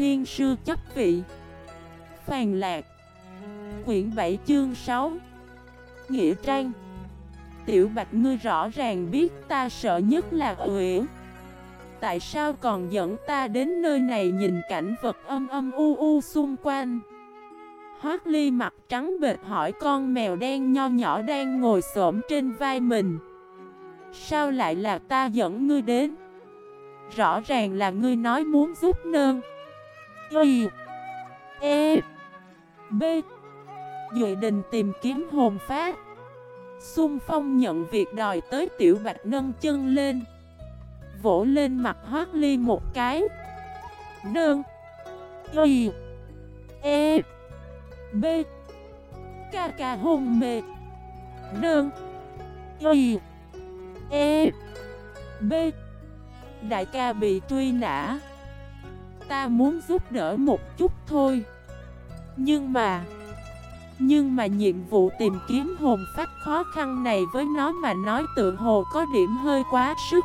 thiên sư chấp vị. Phàn lạc. Quyển 7 chương 6 Nghĩa trang. Tiểu Bạch ngươi rõ ràng biết ta sợ nhất là Uyển Tại sao còn dẫn ta đến nơi này nhìn cảnh vật âm âm u u xung quanh? Hoác ly mặt trắng bệt hỏi con mèo đen nho nhỏ đang ngồi xổm trên vai mình. Sao lại là ta dẫn ngươi đến? Rõ ràng là ngươi nói muốn giúp nơn Y E B. Duệ đình tìm kiếm hồn phát Xung phong nhận việc đòi tới tiểu bạch nâng chân lên. Vỗ lên mặt hoác ly một cái. Nương. Y E B. Ca ca hôn mê. Nương. Y E B. Đại ca bị truy nã. Ta muốn giúp đỡ một chút thôi. Nhưng mà Nhưng mà nhiệm vụ tìm kiếm hồn phách khó khăn này với nó mà nói tự hồ có điểm hơi quá sức.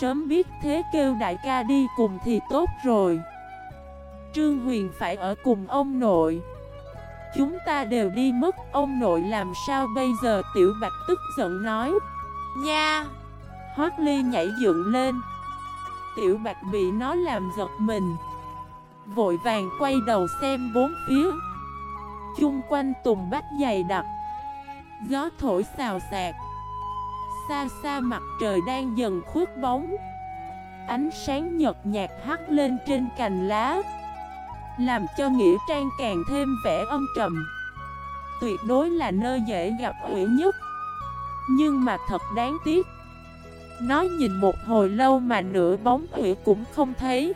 Sớm biết thế kêu đại ca đi cùng thì tốt rồi. Trương Huyền phải ở cùng ông nội. Chúng ta đều đi mất, Ông nội làm sao bây giờ? Tiểu Bạch tức giận nói. Nha! Hoác Ly nhảy dựng lên. Tiểu Bạch bị nó làm giật mình. Vội vàng quay đầu xem bốn phía. Chung quanh tùng bách dày đặc. Gió thổi xào xạc. Xa xa mặt trời đang dần khuất bóng. Ánh sáng nhật nhạt hắt lên trên cành lá. Làm cho Nghĩa Trang càng thêm vẻ âm trầm. Tuyệt đối là nơi dễ gặp uyển nhất. Nhưng mà thật đáng tiếc nó nhìn một hồi lâu mà nửa bóng thủy cũng không thấy.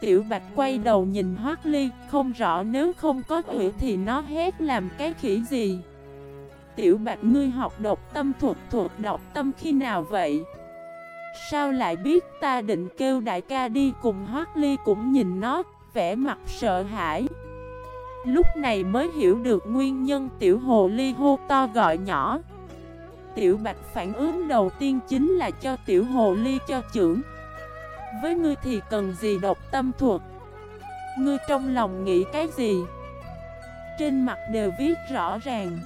Tiểu Bạch quay đầu nhìn Hoác Ly Không rõ nếu không có thủy thì nó hét làm cái khỉ gì. Tiểu Bạch ngươi học độc tâm thuật thuật độc tâm khi nào vậy? Sao lại biết? Ta định kêu đại ca đi cùng Hoác Ly cũng nhìn nó, vẻ mặt sợ hãi. Lúc này mới hiểu được nguyên nhân tiểu hồ ly hô to gọi nhỏ. Tiểu bạch phản ứng đầu tiên chính là cho tiểu hồ ly cho trưởng. Với ngươi thì cần gì độc tâm thuật? Ngươi trong lòng nghĩ cái gì? Trên mặt đều viết rõ ràng.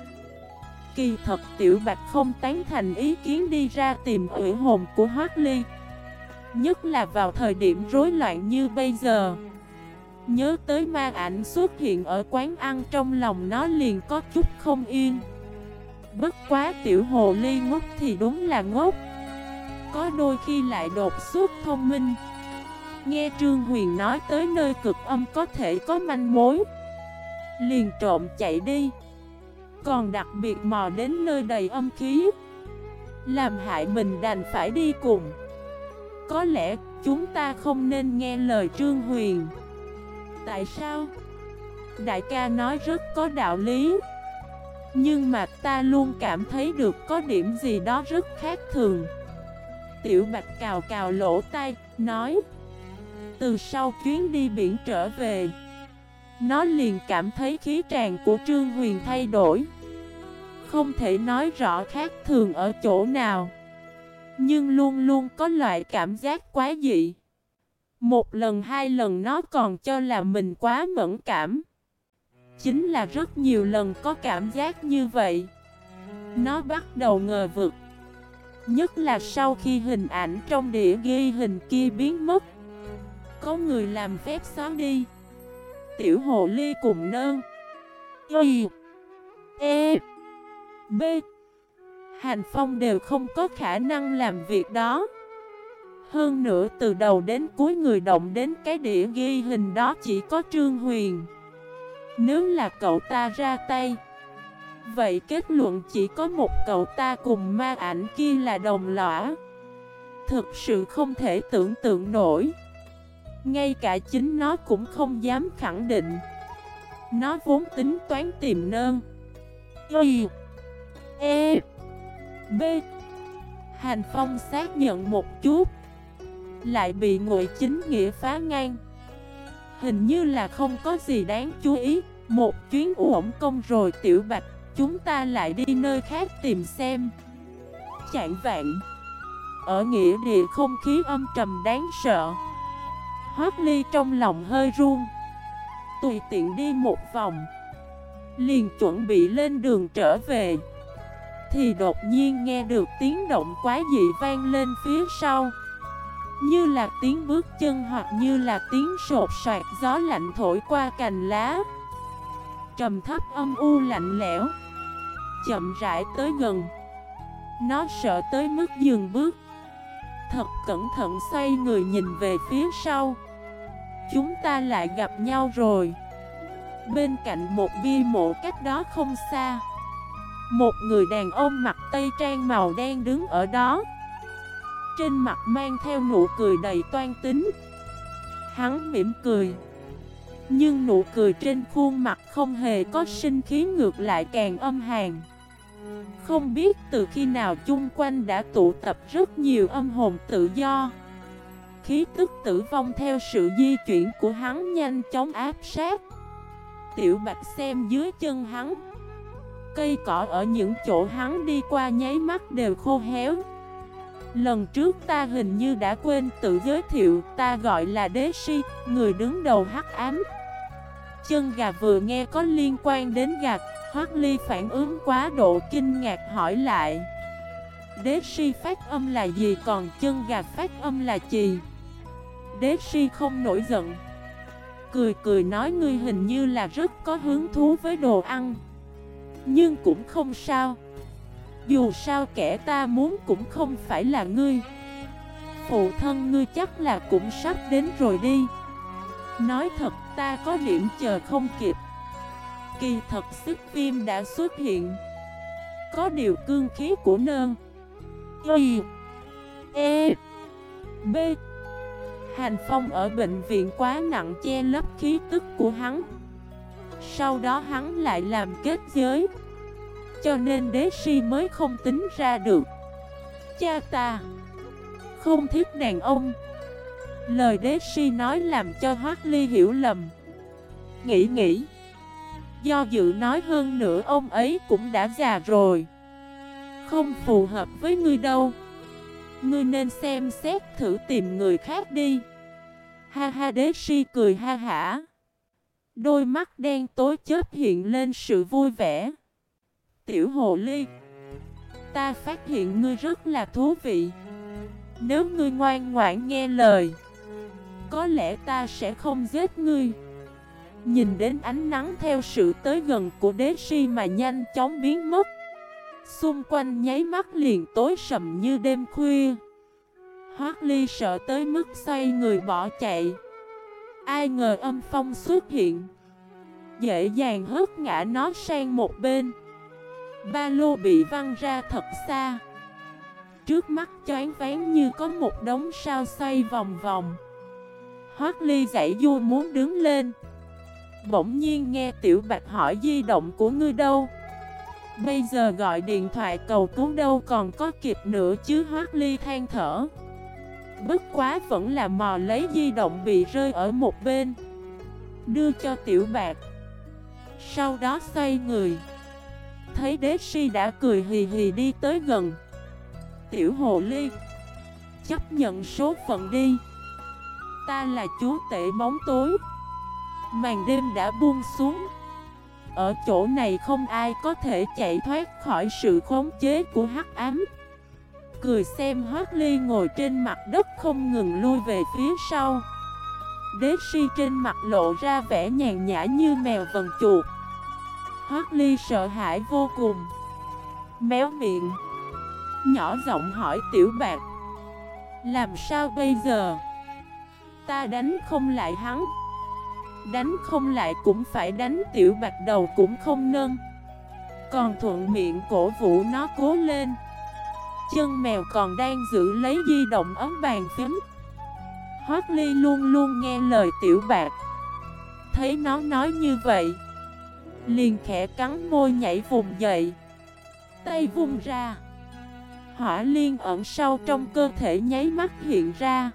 Kỳ thật tiểu bạch không tán thành ý kiến đi ra tìm ủy hồn của Hoác Ly. Nhất là vào thời điểm rối loạn như bây giờ. Nhớ tới ma ảnh xuất hiện ở quán ăn trong lòng nó liền có chút không yên. Bất quá tiểu hồ ly ngốc thì đúng là ngốc. Có đôi khi lại đột xuất thông minh. Nghe Trương Huyền nói tới nơi cực âm có thể có manh mối. Liền trộm chạy đi. Còn đặc biệt mò đến nơi đầy âm khí. Làm hại mình đành phải đi cùng. Có lẽ chúng ta không nên nghe lời Trương Huyền. Tại sao? Đại ca nói rất có đạo lý. Nhưng mà ta luôn cảm thấy được có điểm gì đó rất khác thường. Tiểu Bạch cào cào lỗ tai, nói Từ sau chuyến đi biển trở về Nó liền cảm thấy khí tràn của Trương Huyền thay đổi. Không thể nói rõ khác thường ở chỗ nào Nhưng luôn luôn có loại cảm giác quá dị. Một lần hai lần nó còn cho là mình quá mẫn cảm. Chính là rất nhiều lần có cảm giác như vậy. Nó bắt đầu ngờ vực. Nhất là sau khi hình ảnh trong đĩa ghi hình kia biến mất. Có người làm phép xóa đi. Tiểu hồ ly cùng nơn. Y E B. Hành Phong đều không có khả năng làm việc đó. Hơn nữa từ đầu đến cuối người động đến cái đĩa ghi hình đó chỉ có Trương Huyền. Nếu là cậu ta ra tay, Vậy kết luận chỉ có một cậu ta cùng ma ảnh kia là đồng lõa. Thực sự không thể tưởng tượng nổi. Ngay cả chính nó cũng không dám khẳng định. Nó vốn tính toán tìm nơn. Y E B. Hành Phong xác nhận một chút, lại bị ngụy chính nghĩa phá ngang. Hình như là không có gì đáng chú ý. Một chuyến uổng công rồi tiểu bạch, Chúng ta lại đi nơi khác tìm xem. Chạng vạn. Ở nghĩa địa không khí âm trầm đáng sợ. Hoác ly trong lòng hơi run. Tùy tiện đi một vòng. Liền chuẩn bị lên đường trở về. Thì đột nhiên nghe được tiếng động quái dị vang lên phía sau. Như là tiếng bước chân hoặc như là tiếng sột soạt, gió lạnh thổi qua cành lá. Trầm thấp âm u lạnh lẽo, Chậm rãi tới gần. Nó sợ tới mức dừng bước. Thật cẩn thận xoay người nhìn về phía sau. Chúng ta lại gặp nhau rồi. Bên cạnh một bia mộ cách đó không xa. Một người đàn ông mặc tây trang màu đen đứng ở đó. Trên mặt mang theo nụ cười đầy toan tính. Hắn mỉm cười, Nhưng nụ cười trên khuôn mặt không hề có sinh khí ngược lại càng âm hàn. Không biết từ khi nào chung quanh đã tụ tập rất nhiều âm hồn tự do. Khí tức tử vong theo sự di chuyển của hắn nhanh chóng áp sát. Tiểu Bạch xem dưới chân hắn, Cây cỏ ở những chỗ hắn đi qua nháy mắt đều khô héo. Lần trước ta hình như đã quên tự giới thiệu Ta gọi là Đế Si, người đứng đầu hắc ám. Chân gà vừa nghe có liên quan đến gà Hoác Ly phản ứng quá độ kinh ngạc hỏi lại. Đế si phát âm là gì còn chân gà phát âm là gì? Đế si không nổi giận. Cười cười nói ngươi hình như là rất có hứng thú với đồ ăn. Nhưng cũng không sao. Dù sao kẻ ta muốn cũng không phải là ngươi. Phụ thân ngươi chắc là cũng sắp đến rồi đi. Nói thật, ta có điểm chờ không kịp. Kỳ thật sức phim đã xuất hiện. Có điều cương khí của nơn. Y. E. B. Hành Phong ở bệnh viện quá nặng che lấp khí tức của hắn. Sau đó hắn lại làm kết giới. Cho nên đế si mới không tính ra được. Cha ta, Không thích đàn ông. Lời đế si nói làm cho Hoác Ly hiểu lầm. Nghĩ nghĩ. Do dự nói hơn nữa ông ấy cũng đã già rồi. Không phù hợp với ngươi đâu. Ngươi nên xem xét thử tìm người khác đi. Ha ha, đế si cười ha hả. Đôi mắt đen tối chớp hiện lên sự vui vẻ. Tiểu hồ ly. Ta phát hiện ngươi rất là thú vị. Nếu ngươi ngoan ngoãn nghe lời, Có lẽ ta sẽ không giết ngươi. Nhìn đến ánh nắng theo sự tới gần của đế si mà nhanh chóng biến mất, Xung quanh nháy mắt liền tối sầm như đêm khuya. Hoác ly sợ tới mức xoay người bỏ chạy. Ai ngờ âm phong xuất hiện, Dễ dàng hớt ngã nó sang một bên. Ba lô bị văng ra thật xa. Trước mắt choáng ván như có một đống sao xoay vòng vòng. Hoác ly dãy vui muốn đứng lên. Bỗng nhiên nghe Tiểu Bạch hỏi di động của ngươi đâu? Bây giờ gọi điện thoại cầu cứu đâu còn có kịp nữa chứ, Hoác Ly than thở. Bất quá vẫn là mò lấy di động bị rơi ở một bên. Đưa cho Tiểu Bạch. Sau đó xoay người. Thấy đế si đã cười hì hì đi tới gần. Tiểu Hồ Ly. Chấp nhận số phận đi. Ta là chú tể bóng tối. Màn đêm đã buông xuống. Ở chỗ này không ai có thể chạy thoát khỏi sự khống chế của hắc ám. Cười xem Hoác Ly ngồi trên mặt đất không ngừng lui về phía sau. Đế si trên mặt lộ ra vẻ nhàn nhã như mèo vần chuột. Hoác Ly sợ hãi vô cùng. Méo miệng. Nhỏ giọng hỏi tiểu bạc. Làm sao bây giờ? Ta đánh không lại hắn. Đánh không lại cũng phải đánh tiểu bạc đầu cũng không nâng. Còn thuận miệng cổ vũ nó cố lên. Chân mèo còn đang giữ lấy di động ấm bàn phím. Hoác Ly luôn luôn nghe lời tiểu bạc. Thấy nó nói như vậy Liền khẽ cắn môi nhảy vùng dậy. Tay vung ra. Hỏa liên ẩn sau trong cơ thể nháy mắt hiện ra.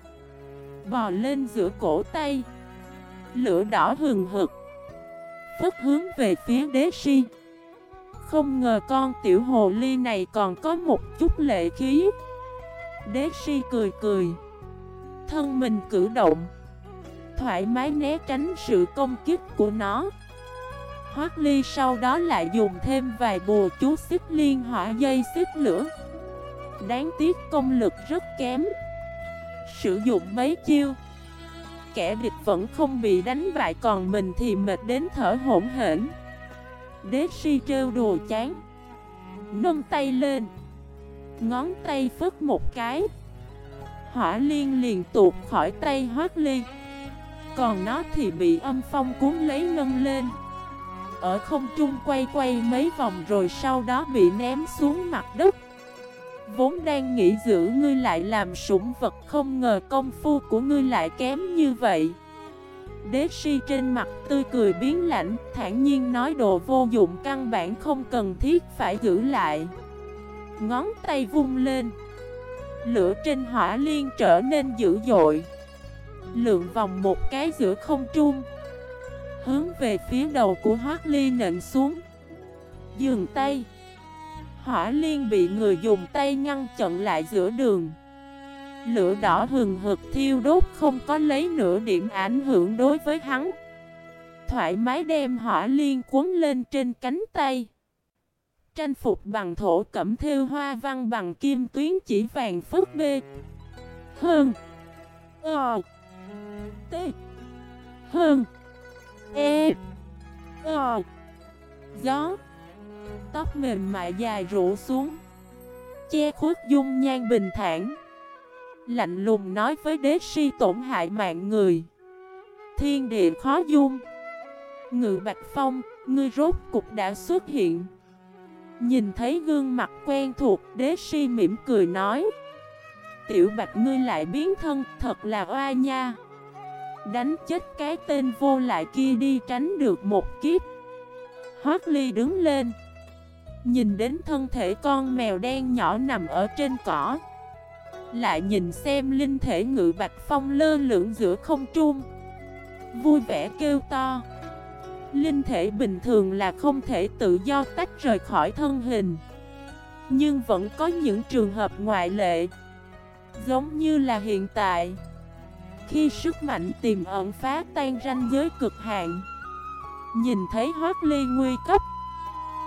Bò lên giữa cổ tay. Lửa đỏ hừng hực. Phất hướng về phía đế si. Không ngờ con tiểu hồ ly này còn có một chút lệ khí. Đế si cười cười. Thân mình cử động. Thoải mái né tránh sự công kích của nó. Hoác ly sau đó lại dùng thêm vài bùa chú xích liên hỏa dây xích lửa. Đáng tiếc công lực rất kém. Sử dụng mấy chiêu, Kẻ địch vẫn không bị đánh bại còn mình thì mệt đến thở hổn hển. Đế si trêu đùa chán, Nâng tay lên, Ngón tay phất một cái. Hỏa liên liền tuột khỏi tay hoác ly Còn nó thì bị âm phong cuốn lấy nâng lên. Ở không trung quay quay mấy vòng rồi sau đó bị ném xuống mặt đất. Vốn đang nghĩ giữ ngươi lại làm sủng vật, không ngờ công phu của ngươi lại kém như vậy. Đế si trên mặt tươi cười biến lạnh, thản nhiên nói đồ vô dụng căn bản không cần thiết phải giữ lại. Ngón tay vung lên. Lửa trên hỏa liên trở nên dữ dội. Lượng vòng một cái giữa không trung Hướng về phía đầu của Hoác Ly nện xuống. Dường tay. Hỏa liên bị người dùng tay ngăn chặn lại giữa đường. Lửa đỏ hừng hực thiêu đốt không có lấy nửa điểm ảnh hưởng đối với hắn. Thoải mái đem hỏa liên cuốn lên trên cánh tay. Tranh phục bằng thổ cẩm thêu hoa văn bằng kim tuyến chỉ vàng phức bê. Hơn. Ờ. T. Hơn. E O Gió. Tóc mềm mại dài rủ xuống. Che khuất dung nhan bình thản. Lạnh lùng nói với đế si tổn hại mạng người. Thiên địa khó dung. Ngự Bạch Phong, ngươi rốt cục đã xuất hiện. Nhìn thấy gương mặt quen thuộc, đế si mỉm cười nói. Tiểu Bạch ngươi lại biến thân, thật là oa nha. Đánh chết cái tên vô lại kia đi tránh được một kiếp. Hoác ly đứng lên. Nhìn đến thân thể con mèo đen nhỏ nằm ở trên cỏ. Lại nhìn xem linh thể ngự bạch phong lơ lửng giữa không trung. Vui vẻ kêu to. Linh thể bình thường là không thể tự do tách rời khỏi thân hình. Nhưng vẫn có những trường hợp ngoại lệ. Giống như là hiện tại. Khi sức mạnh tiềm ẩn phá tan ranh giới cực hạn, Nhìn thấy hoác ly nguy cấp,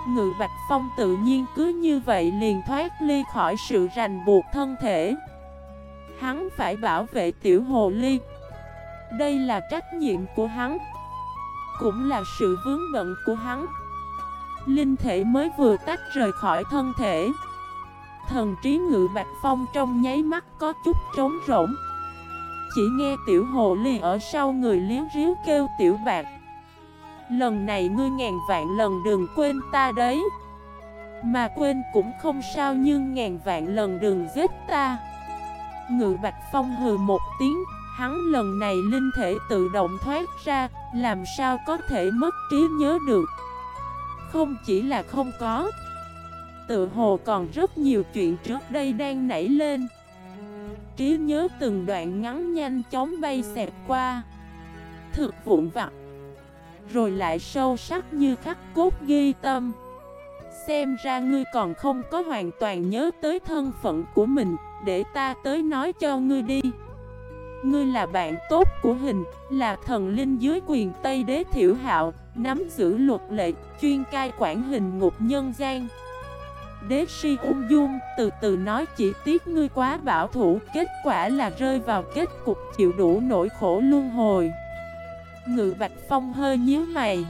Ngự Bạch Phong tự nhiên cứ như vậy liền thoát ly khỏi sự rành buộc thân thể. Hắn phải bảo vệ tiểu hồ ly. Đây là trách nhiệm của hắn, Cũng là sự vướng bận của hắn. Linh thể mới vừa tách rời khỏi thân thể. Thần trí ngự Bạch Phong trong nháy mắt có chút trống rỗng. Chỉ nghe tiểu hồ ly ở sau người liếu riếu kêu, tiểu bạc, Lần này ngươi ngàn vạn lần đừng quên ta đấy. Mà quên cũng không sao nhưng ngàn vạn lần đừng giết ta. Ngự Bạch Phong hừ một tiếng, Hắn lần này linh thể tự động thoát ra, Làm sao có thể mất trí nhớ được? Không chỉ là không có, Tự hồ còn rất nhiều chuyện trước đây đang nảy lên. Trí nhớ từng đoạn ngắn nhanh chóng bay xẹt qua. Thực vụn vặt. Rồi lại sâu sắc như khắc cốt ghi tâm. Xem ra ngươi còn không có hoàn toàn nhớ tới thân phận của mình, Để ta tới nói cho ngươi đi. Ngươi là bạn tốt của hình, Là thần linh dưới quyền Tây Đế Thiểu Hạo, Nắm giữ luật lệ, Chuyên cai quản hình ngục nhân gian. Đế si ung dung Từ từ nói chỉ tiếc ngươi quá bảo thủ, Kết quả là rơi vào kết cục chịu đủ nỗi khổ luân hồi. Ngự Bạch Phong hơi nhíu mày.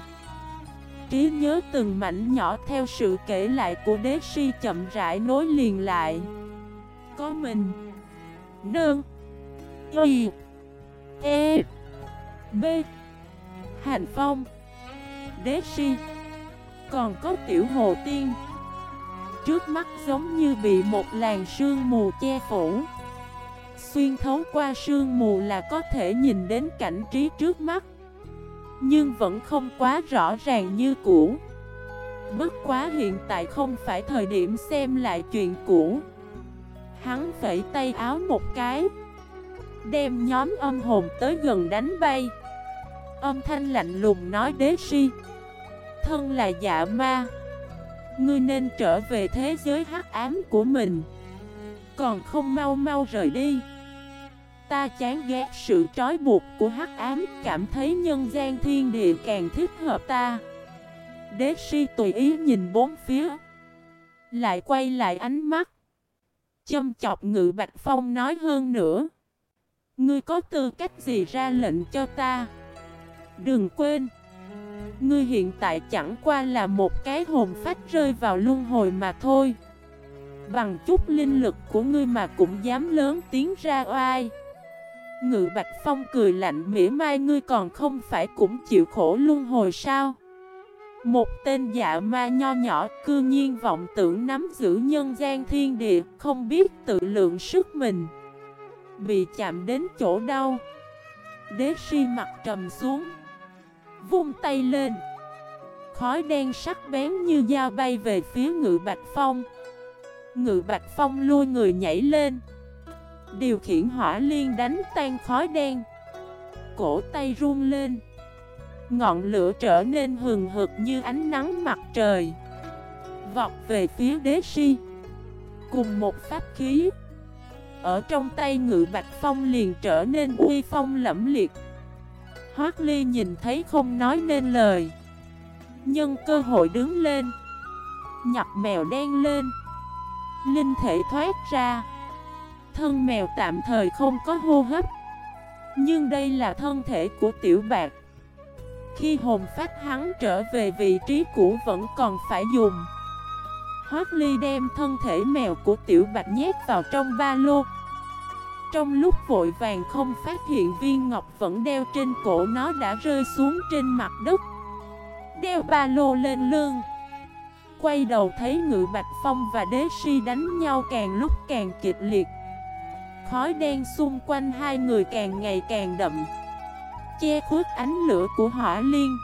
Trí nhớ từng mảnh nhỏ theo sự kể lại của đế si chậm rãi nối liền lại. Có mình. Nương. Y. E. B. Hành Phong. Đế si Còn có tiểu hồ tiên. Trước mắt giống như bị một làn sương mù che phủ. Xuyên thấu qua sương mù là có thể nhìn đến cảnh trí trước mắt, nhưng vẫn không quá rõ ràng như cũ. Bất quá hiện tại không phải thời điểm xem lại chuyện cũ. Hắn phẩy tay áo một cái, Đem nhóm âm hồn tới gần đánh bay. Âm thanh lạnh lùng nói đế si, Thân là dạ ma Ngươi nên trở về thế giới hắc ám của mình. Còn không mau mau rời đi. Ta chán ghét sự trói buộc của hắc ám, Cảm thấy nhân gian thiên địa càng thích hợp ta. Đế si tùy ý nhìn bốn phía. Lại quay lại ánh mắt. Châm chọc ngự bạch phong nói hơn nữa. Ngươi có tư cách gì ra lệnh cho ta? Đừng quên Ngươi hiện tại chẳng qua là một cái hồn phách rơi vào luân hồi mà thôi. Bằng chút linh lực của ngươi mà cũng dám lớn tiếng ra oai. Ngự Bạch Phong cười lạnh mỉa mai, ngươi còn không phải cũng chịu khổ luân hồi sao? Một tên dạ ma nho nhỏ, cư nhiên vọng tưởng nắm giữ nhân gian thiên địa, Không biết tự lượng sức mình. Bị chạm đến chỗ đau, Đế si mặt trầm xuống. Vung tay lên. Khói đen sắc bén như dao bay về phía ngự Bạch Phong. Ngự Bạch Phong lôi người nhảy lên. Điều khiển hỏa liên đánh tan khói đen. Cổ tay run lên. Ngọn lửa trở nên hừng hực như ánh nắng mặt trời. Vọt về phía đế si. Cùng một pháp khí. Ở trong tay ngự bạch phong liền trở nên uy phong lẫm liệt. Hoác ly nhìn thấy không nói nên lời. Nhân cơ hội đứng lên. Nhập mèo đen lên. Linh thể thoát ra. Thân mèo tạm thời không có hô hấp. Nhưng đây là thân thể của tiểu bạc. Khi hồn phách hắn trở về vị trí cũ vẫn còn phải dùng. Hoác ly đem thân thể mèo của tiểu bạch nhét vào trong ba lô. Trong lúc vội vàng không phát hiện viên ngọc vẫn đeo trên cổ nó đã rơi xuống trên mặt đất. Đeo ba lô lên lưng. Quay đầu thấy ngự bạch phong và đế si đánh nhau càng lúc càng kịch liệt. Khói đen xung quanh hai người càng ngày càng đậm. Che khuất ánh lửa của hỏa liên.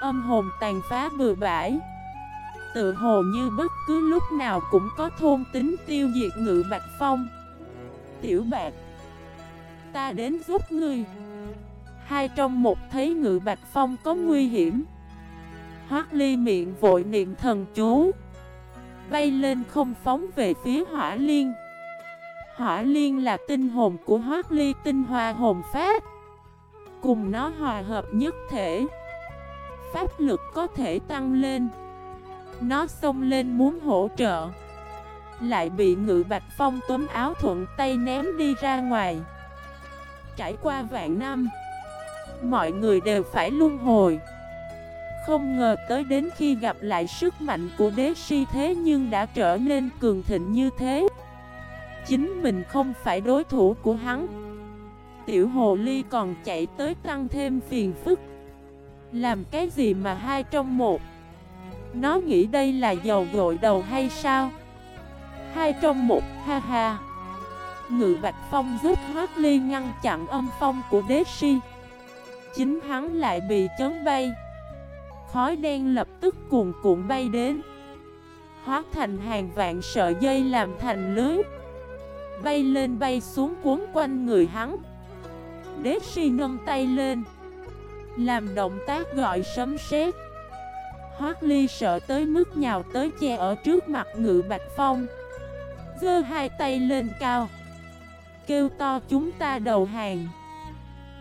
Âm hồn tàn phá bừa bãi. Tự hồ như bất cứ lúc nào cũng có thôn tính tiêu diệt ngự bạch phong. Tiểu bạc, Ta đến giúp ngươi. Hai trong một thấy ngự bạch phong có nguy hiểm. Hoác ly miệng vội niệm thần chú. Bay lên không phóng về phía hỏa liên. Hỏa liên là tinh hồn của Hoác Ly tinh hoa hồn phát. Cùng nó hòa hợp nhất thể. Pháp lực có thể tăng lên. Nó xông lên muốn hỗ trợ. Lại bị ngự bạch phong túm áo thuận tay ném đi ra ngoài. Trải qua vạn năm, Mọi người đều phải luân hồi. Không ngờ tới đến khi gặp lại sức mạnh của đế si thế nhưng đã trở nên cường thịnh như thế. Chính mình không phải đối thủ của hắn. Tiểu hồ ly còn chạy tới tăng thêm phiền phức. Làm cái gì mà hai trong một? Nó nghĩ đây là dầu gội đầu hay sao? Hai trong một, ha ha. Ngự Bạch Phong giúp Hoác Ly ngăn chặn âm phong của đế si. Chính hắn lại bị chấn bay. Khói đen lập tức cuồn cuộn bay đến. Hóa thành hàng vạn sợi dây làm thành lưới. Bay lên bay xuống cuốn quanh người hắn. Đế si nâng tay lên. Làm động tác gọi sấm sét. Hoác ly sợ tới mức nhào tới che ở trước mặt ngự bạch phong. Dơ hai tay lên cao, Kêu to chúng ta đầu hàng.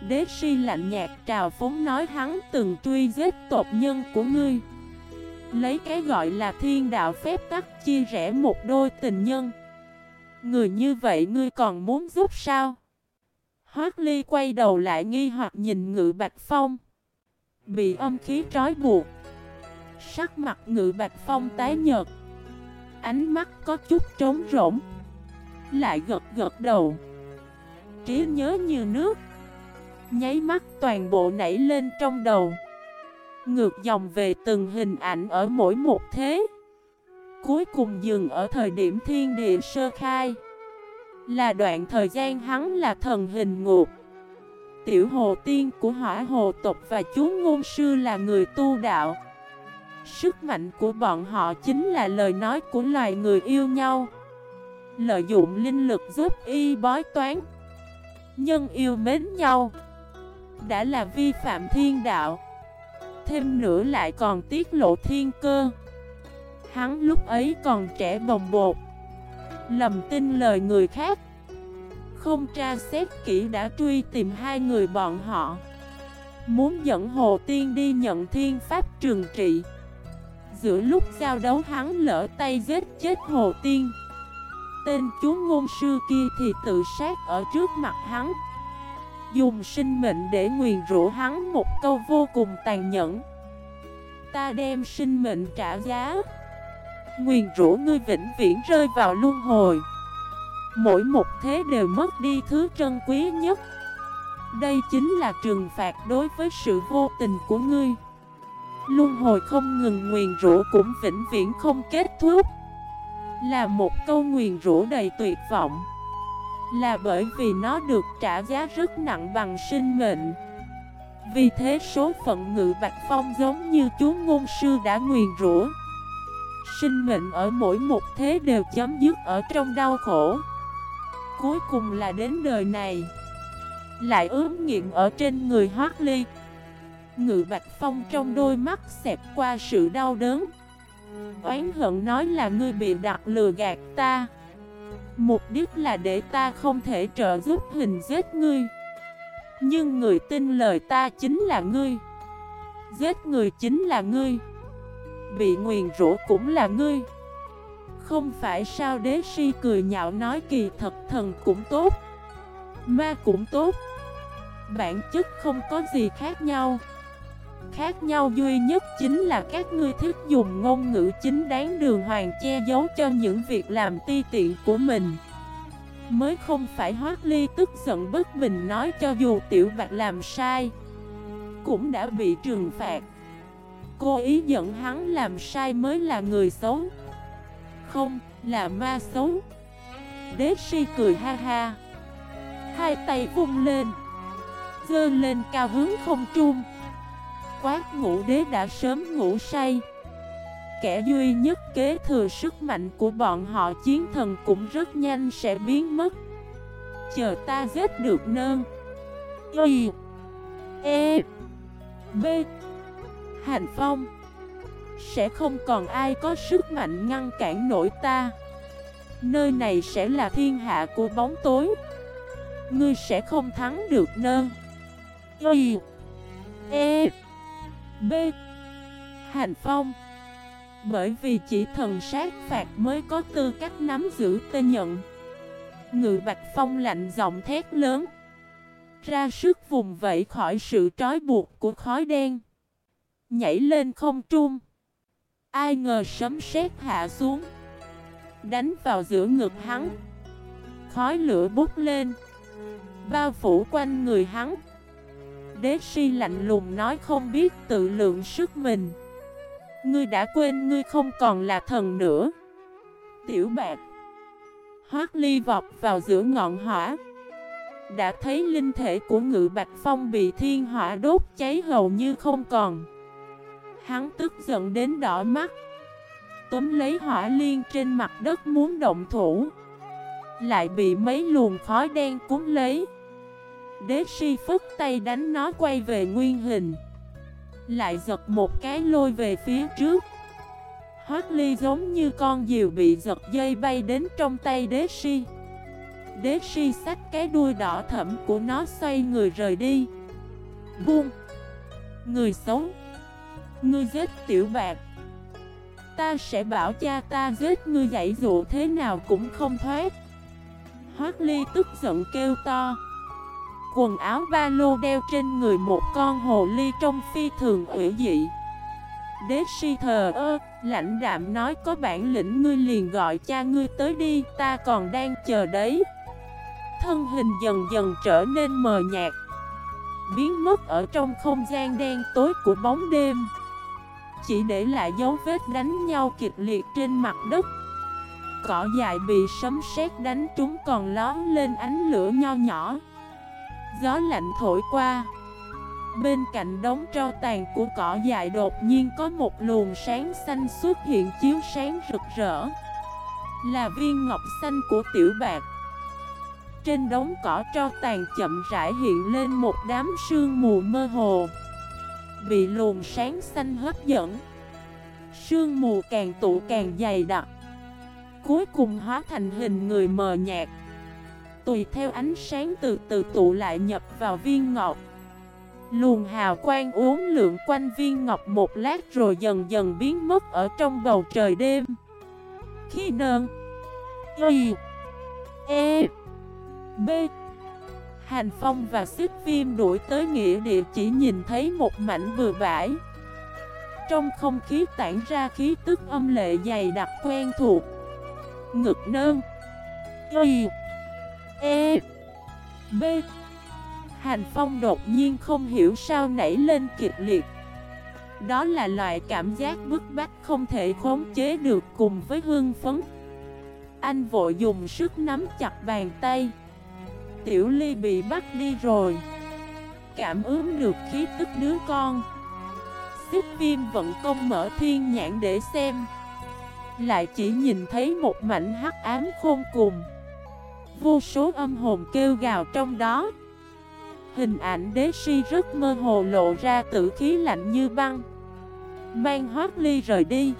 Đế si lạnh nhạt trào phóng nói hắn từng truy giết tộc nhân của ngươi. Lấy cái gọi là thiên đạo phép tắc chia rẽ một đôi tình nhân. Người như vậy ngươi còn muốn giúp sao? Hoác Ly quay đầu lại nghi hoặc nhìn ngự bạch phong. Bị âm khí trói buộc, Sắc mặt ngự bạch phong tái nhợt. Ánh mắt có chút trống rỗng. Lại gật gật đầu. Trí nhớ như nước. Nháy mắt toàn bộ nảy lên trong đầu. Ngược dòng về từng hình ảnh ở mỗi một thế. Cuối cùng dừng ở thời điểm thiên địa sơ khai. Là đoạn thời gian hắn là thần hình ngục. Tiểu hồ tiên của hỏa hồ tộc và chú ngôn sư là người tu đạo. Sức mạnh của bọn họ chính là lời nói của loài người yêu nhau. Lợi dụng linh lực giúp y bói toán. Nhân yêu mến nhau. Đã là vi phạm thiên đạo. Thêm nữa lại còn tiết lộ thiên cơ. Hắn lúc ấy còn trẻ bồng bột. Lầm tin lời người khác. Không tra xét kỹ đã truy tìm hai người bọn họ. Muốn dẫn Hồ Tiên đi nhận thiên pháp trường trị. Giữa lúc giao đấu hắn lỡ tay giết chết Hồ Tiên. Tên chú ngôn sư kia thì tự sát ở trước mặt hắn. Dùng sinh mệnh để nguyền rủa hắn một câu vô cùng tàn nhẫn. Ta đem sinh mệnh trả giá. Nguyền rủa ngươi vĩnh viễn rơi vào luân hồi. Mỗi một thế đều mất đi thứ trân quý nhất. Đây chính là trừng phạt đối với sự vô tình của ngươi. Luân hồi không ngừng nguyền rủa cũng vĩnh viễn không kết thúc. Là một câu nguyền rủa đầy tuyệt vọng. Là bởi vì nó được trả giá rất nặng bằng sinh mệnh. Vì thế số phận ngự Bạch Phong giống như chú ngôn sư đã nguyền rủa. Sinh mệnh ở mỗi một thế đều chấm dứt ở trong đau khổ. Cuối cùng là đến đời này. Lại ướm nghiện ở trên người Hoác Ly Ngự Bạch Phong trong đôi mắt xẹp qua sự đau đớn. Oán hận nói là ngươi bị đặt lừa gạt ta. Mục đích là để ta không thể trợ giúp hình giết ngươi. Nhưng người tin lời ta chính là ngươi. Giết người chính là ngươi. Bị nguyền rủa cũng là ngươi. Không phải sao đế si cười nhạo nói kỳ thật thần cũng tốt, Ma cũng tốt. Bản chất không có gì khác nhau. Khác nhau duy nhất chính là các ngươi thích dùng ngôn ngữ chính đáng đường hoàng che giấu cho những việc làm ti tiện của mình. Mới không phải hoác ly tức giận bất bình nói cho dù tiểu bạc làm sai Cũng đã bị trừng phạt. Cô ý giận hắn làm sai mới là người xấu. Không, là ma xấu. Đế si cười ha ha. Hai tay vung lên Dơ lên cao hướng không trung quát ngũ đế đã sớm ngủ say. Kẻ duy nhất kế thừa sức mạnh của bọn họ chiến thần cũng rất nhanh sẽ biến mất. Chờ ta giết được nơn. Y E B. Hành phong. Sẽ không còn ai có sức mạnh ngăn cản nổi ta. Nơi này sẽ là thiên hạ của bóng tối. Ngươi sẽ không thắng được nơn. Y E B. Hành Phong. Bởi vì chỉ thần sát phạt mới có tư cách nắm giữ tên nhận. Ngự Bạch Phong lạnh giọng thét lớn. Ra sức vùng vẫy khỏi sự trói buộc của khói đen. Nhảy lên không trung. Ai ngờ sấm sét hạ xuống. Đánh vào giữa ngực hắn. Khói lửa bút lên. Bao phủ quanh người hắn. Đế si lạnh lùng nói không biết tự lượng sức mình. Ngươi đã quên ngươi không còn là thần nữa. Tiểu bạc. Hoác ly vọt vào giữa ngọn hỏa. Đã thấy linh thể của ngự bạch phong bị thiên hỏa đốt cháy hầu như không còn. Hắn tức giận đến đỏ mắt. Túm lấy hỏa liên trên mặt đất muốn động thủ. Lại bị mấy luồng khói đen cuốn lấy. Đế si phức tay đánh nó quay về nguyên hình. Lại giật một cái lôi về phía trước. Hoác ly giống như con diều bị giật dây bay đến trong tay đế si. Đế si xách cái đuôi đỏ thẫm của nó xoay người rời đi. Buông. Người xấu. Ngươi giết tiểu bạc. Ta sẽ bảo cha ta giết ngươi dạy dụ thế nào cũng không thoát. Hoác ly tức giận kêu to. Quần áo ba lô đeo trên người một con hồ ly trong phi thường ủy dị. Đế si thờ ơ, lãnh đạm nói có bản lĩnh ngươi liền gọi cha ngươi tới đi, ta còn đang chờ đấy. Thân hình dần dần trở nên mờ nhạt Biến mất ở trong không gian đen tối của bóng đêm. Chỉ để lại dấu vết đánh nhau kịch liệt trên mặt đất. Cỏ dại bị sấm sét đánh trúng còn lón lên ánh lửa nho nhỏ. Gió lạnh thổi qua. Bên cạnh đống tro tàn của cỏ dại đột nhiên có một luồng sáng xanh xuất hiện chiếu sáng rực rỡ. Là viên ngọc xanh của tiểu bạc. Trên đống cỏ tro tàn chậm rãi hiện lên một đám sương mù mơ hồ. Bị luồng sáng xanh hấp dẫn, Sương mù càng tụ càng dày đặc, Cuối cùng hóa thành hình người mờ nhạt. Tùy theo ánh sáng từ từ tụ lại nhập vào viên ngọc. Luồng hào quang uốn lượn quanh viên ngọc một lát rồi dần dần biến mất ở trong bầu trời đêm. Khi nơn, Y E B, Hành Phong và xích viêm đuổi tới nghĩa địa chỉ nhìn thấy một mảnh vừa bãi. Trong không khí tản ra khí tức âm lệ dày đặc quen thuộc. Ngực nơn, Y E B. Hành Phong đột nhiên không hiểu sao nảy lên kịch liệt. Đó là loại cảm giác bức bách không thể khống chế được cùng với hương phấn. Anh vội dùng sức nắm chặt bàn tay. Tiểu Ly bị bắt đi rồi. Cảm ứng được khí tức đứa con. Xích viêm vận công mở thiên nhãn để xem. Lại chỉ nhìn thấy một mảnh hắc ám khôn cùng. Vô số âm hồn kêu gào trong đó. Hình ảnh đế si rất mơ hồ lộ ra tử khí lạnh như băng. Mang hoác ly rời đi.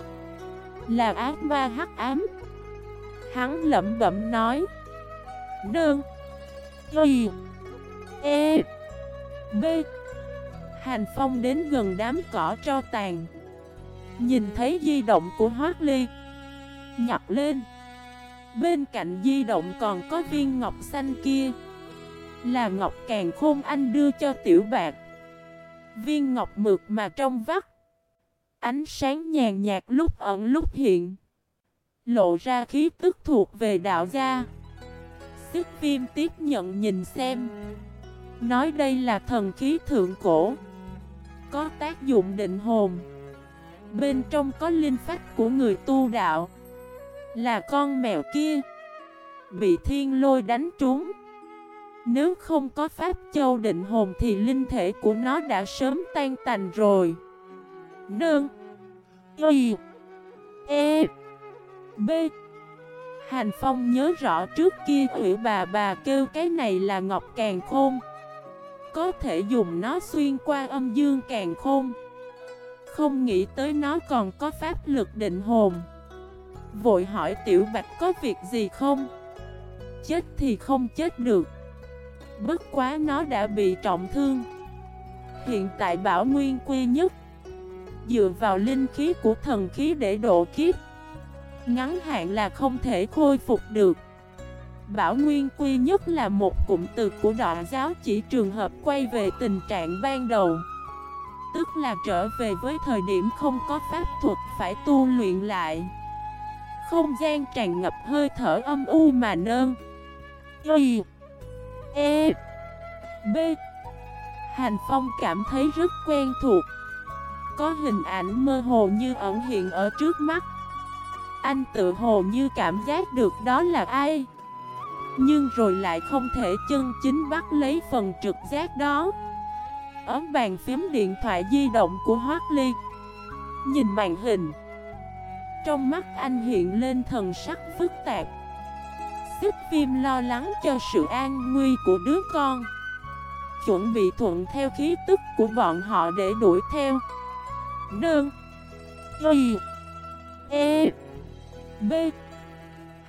Là ác ma hắc ám. Hắn lẩm bẩm nói. Đơn Y. E. B. Hành Phong đến gần đám cỏ tro tàn. Nhìn thấy di động của Hoác Ly. Nhặt lên. Bên cạnh di động còn có viên ngọc xanh kia. Là ngọc càng khôn anh đưa cho tiểu bạc. Viên ngọc mượt mà trong vắt. Ánh sáng nhàn nhạt lúc ẩn lúc hiện. Lộ ra khí tức thuộc về đạo gia. Xích viêm tiếp nhận nhìn xem. Nói đây là thần khí thượng cổ. Có tác dụng định hồn. Bên trong có linh phách của người tu đạo. Là con mèo kia. Bị thiên lôi đánh trúng. Nếu không có pháp châu định hồn Thì linh thể của nó đã sớm tan tành rồi. Nương. Y. E. B. Hành Phong nhớ rõ trước kia thủy bà bà kêu cái này là ngọc càng khôn. Có thể dùng nó xuyên qua âm dương càng khôn. Không nghĩ tới nó còn có pháp lực định hồn. Vội hỏi tiểu bạch có việc gì không? Chết thì không chết được. Bất quá nó đã bị trọng thương. Hiện tại bảo nguyên quy nhất. Dựa vào linh khí của thần khí để độ kiếp. Ngắn hạn là không thể khôi phục được. Bảo Nguyên Quy nhất là một cụm từ của đọa giáo chỉ trường hợp quay về tình trạng ban đầu. Tức là trở về với thời điểm không có pháp thuật phải tu luyện lại. Không gian tràn ngập hơi thở âm u mà nơn. Y E B. Hành Phong cảm thấy rất quen thuộc. Có hình ảnh mơ hồ như ẩn hiện ở trước mắt. Anh tự hồ như cảm giác được đó là ai. Nhưng rồi lại không thể chân chính bắt lấy phần trực giác đó. Ấn bàn phím điện thoại di động của Hoác Ly Nhìn màn hình trong mắt anh hiện lên thần sắc phức tạp. Xích phim lo lắng cho sự an nguy của đứa con. Chuẩn bị thuận theo khí tức của bọn họ để đuổi theo. Đơn. Y. E. B.